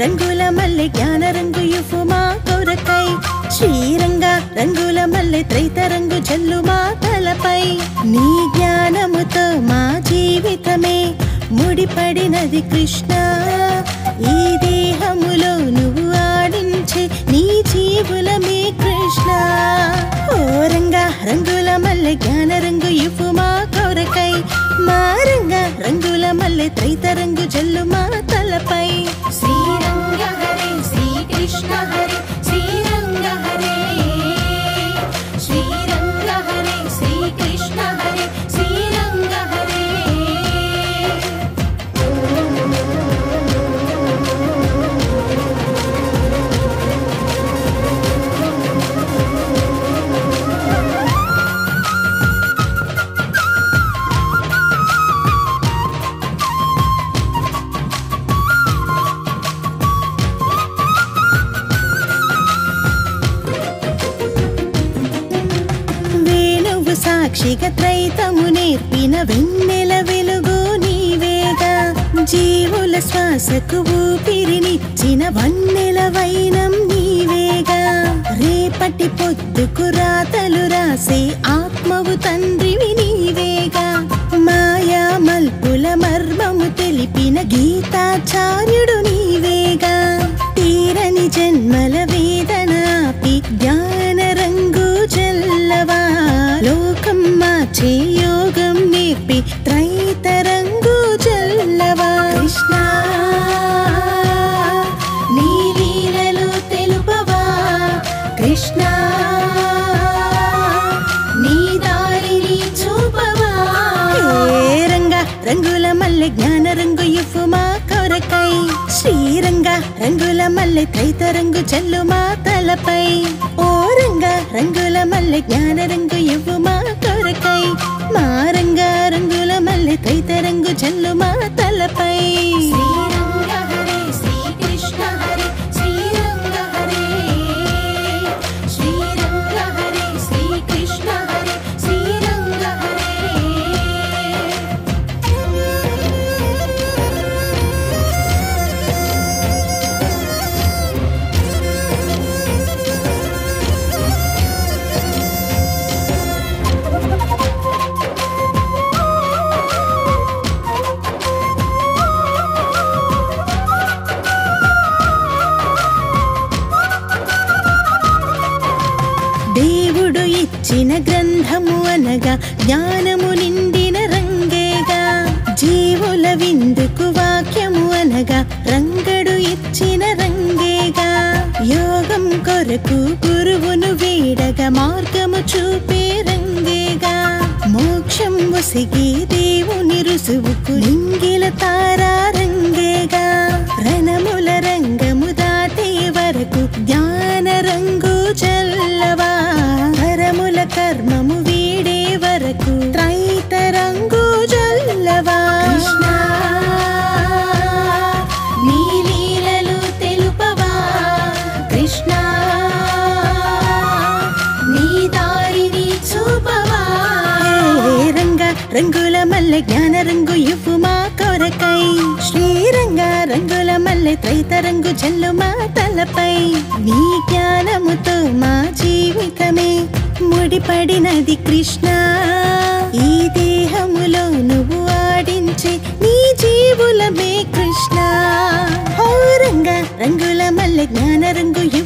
రంగుల మల్లె జ్ఞాన రంగు యుఫు మా కొరకై. శ్రీరంగ రంగుల మల్లె త్రైత రంగు జల్లు మా తలపై. నీ జ్ఞానముతో దేహమే ముడిపడినది కృష్ణ. ఈ దేహములో నువ్వు ఆడించే నీ జీవులమే కృష్ణ. ఓ రంగా రంగుల మల్లె జ్ఞాన రంగు ఇవ్వు మా కొరకై. మా రంగా రంగుల మల్లె త్రైత రంగు జల్లు మా తలపై. శ్రీరంగ హరి శ్రీకృష్ణ హరి వేణువు త్రైతము నేర్పిన వెన్నెల వెలుగు నీవేగా. జీవుల శ్వాసకు ఊపిరినిచ్చిన వన్నెల వైనం నీవేగా. రేపటి పొద్దుకు రాతలు రాసే ఆత్మవు తండ్రివి నీవేగా. మాయా మల్పుల మర్మము తెలిపిన గీతాచార్యుడు మార్చే యోగం నేర్పి త్రైతరంగు చల్లవా కృష్ణ నీ లీలలు తెలుపవా. కృష్ణ నీ దారిని చూపవా. హే రంగా రంగుల మల్లె జ్ఞాన రంగు ఇవ్వు మా కొరకై. శ్రీరంగ రంగుల మల్లె త్రైత రంగు చల్లు మా తలపై. ఓ రంగా రంగుల మల్లె జ్ఞాన రంగు ఇవ్వు మా మారంగా మా రంగుల మల్లె కైతరంగు రంగు మా తలపై. దేవుడు గ్రంథము అనగా జ్ఞానము నిండిన రంగేగా. జీవుల విందుకు వాక్యము అనగా రంగడు ఇచ్చిన రంగేగా. యోగం కొరకు గురువును వీడగా మార్గము చూపే రంగేగా. మోక్షం ఒసిగి దేవుని రుసువుకు నింగిల తారా రంగుల మల్లె జ్ఞాన రంగు ఇవ్వు మా కొరకై. శ్రీరంగ రంగుల మల్లె త్రైత రంగు జల్లు మా తలపై. నీ జ్ఞానముతో మా జీవితమే ముడిపడినది కృష్ణ. ఈ దేహములో నువ్వు ఆడించే నీ జీవులమే కృష్ణ. రంగుల మల్లె జ్ఞాన రంగు ఇవ్వు